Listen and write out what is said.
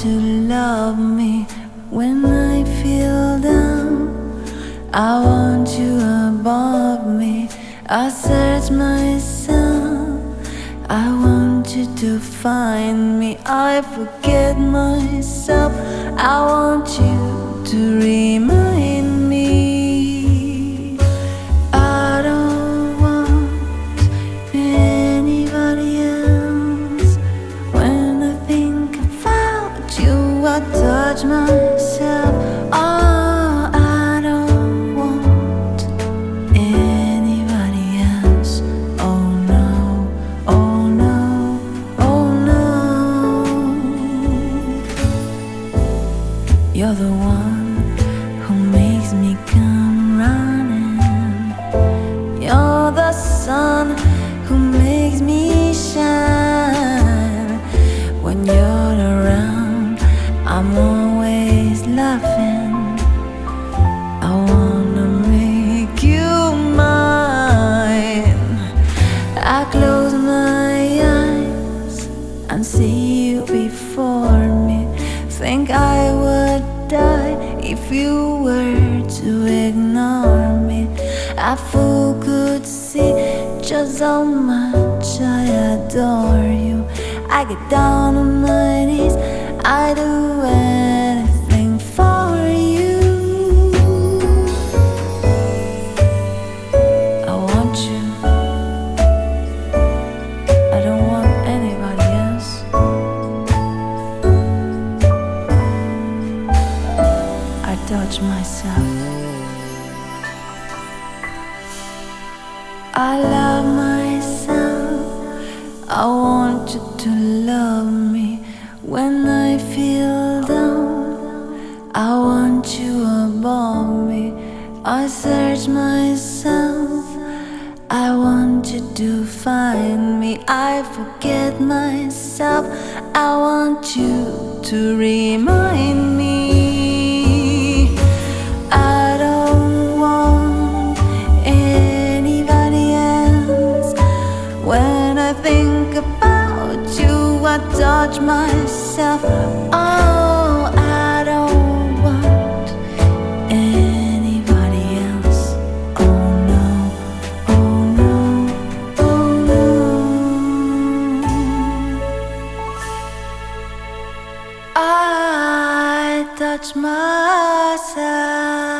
to love me when I feel down. I want you above me. I search myself. I want you to find me. I forget myself. I want you to remind touch myself. Oh, I don't want anybody else. Oh no, oh no, oh no. You're the one I close my eyes and see you before me. Think I would die if you were to ignore me. A fool could see just how much I adore you. I get down on my knees, I do Touch myself. I love myself. I want you to love me when I feel down. I want you above me. I search myself. I want you to find me. I forget myself. I want you to remind me. I touch myself. Oh, I don't want anybody else. Oh no, oh no, oh no. I touch myself.